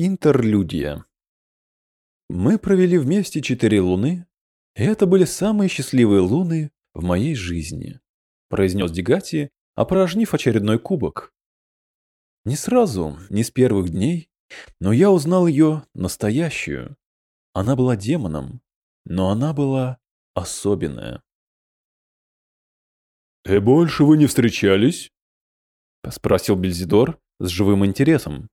Интерлюдия. Мы провели вместе четыре луны, и это были самые счастливые луны в моей жизни, произнес Дегати, опорожнив очередной кубок. Не сразу, не с первых дней, но я узнал ее настоящую. Она была демоном, но она была особенная. «И «Э, больше вы не встречались?» — спросил Бельзидор с живым интересом.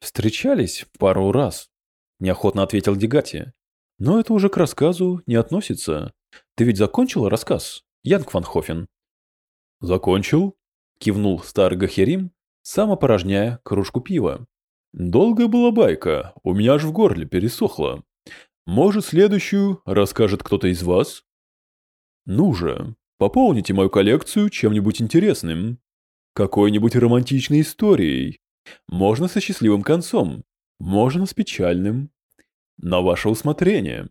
«Встречались пару раз», – неохотно ответил Дегати. «Но это уже к рассказу не относится. Ты ведь закончил рассказ, Янг Ван Хофен?» «Закончил?» – кивнул старый Гахерим, сам опорожняя кружку пива. «Долгая была байка, у меня аж в горле пересохло. Может, следующую расскажет кто-то из вас?» «Ну же, пополните мою коллекцию чем-нибудь интересным. Какой-нибудь романтичной историей, можно со счастливым концом, можно с печальным. На ваше усмотрение.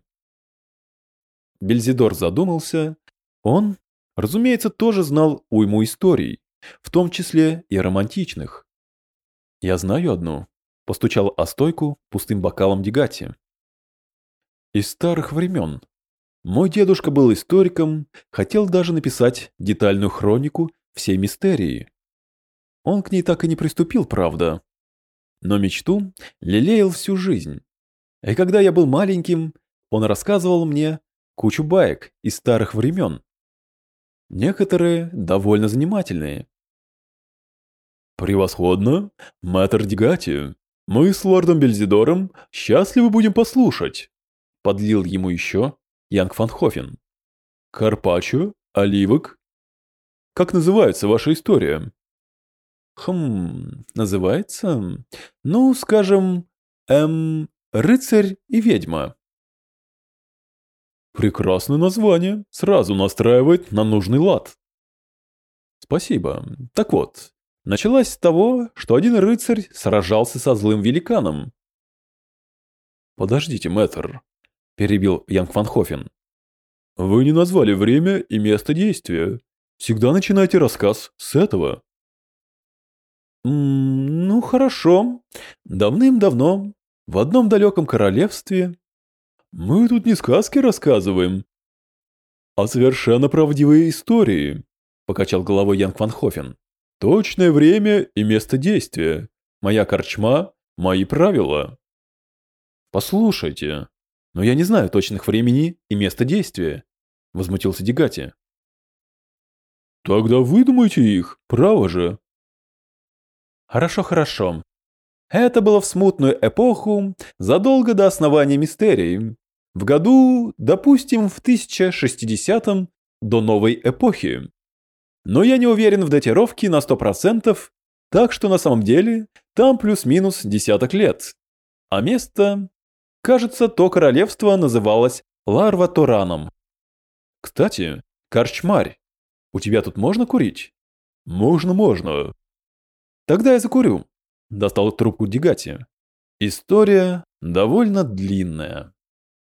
Бельзидор задумался. Он, разумеется, тоже знал уйму историй, в том числе и романтичных. «Я знаю одну», — постучал о стойку пустым бокалом Дегати. «Из старых времен. Мой дедушка был историком, хотел даже написать детальную хронику всей мистерии. Он к ней так и не приступил, правда. Но мечту лелеял всю жизнь. И когда я был маленьким, он рассказывал мне кучу баек из старых времен. Некоторые довольно занимательные. «Превосходно, мэтр Дегати. Мы с лордом Бельзидором счастливы будем послушать», — подлил ему еще Янг Фанхофен. «Карпаччо? Оливок? Как называется ваша история?» Хм, называется? Ну, скажем, эм, рыцарь и ведьма. Прекрасное название, сразу настраивает на нужный лад. Спасибо. Так вот, началась с того, что один рыцарь сражался со злым великаном. Подождите, мэтр, перебил Янг Фанхофен. Вы не назвали время и место действия. Всегда начинайте рассказ с этого. «Ну, хорошо. Давным-давно, в одном далеком королевстве...» «Мы тут не сказки рассказываем, а совершенно правдивые истории», — покачал головой Янг Ван Хофен. «Точное время и место действия. Моя корчма, мои правила». «Послушайте, но я не знаю точных времени и места действия», — возмутился Дегати. «Тогда выдумайте их, право же», Хорошо, хорошо. Это было в смутную эпоху, задолго до основания мистерии. В году, допустим, в 1060-м, до новой эпохи. Но я не уверен в датировке на 100%, так что на самом деле там плюс-минус десяток лет. А место... Кажется, то королевство называлось Ларва Тораном. Кстати, Карчмарь, у тебя тут можно курить? Можно, можно. Тогда я закурю. Достал трубку Дегати. История довольно длинная.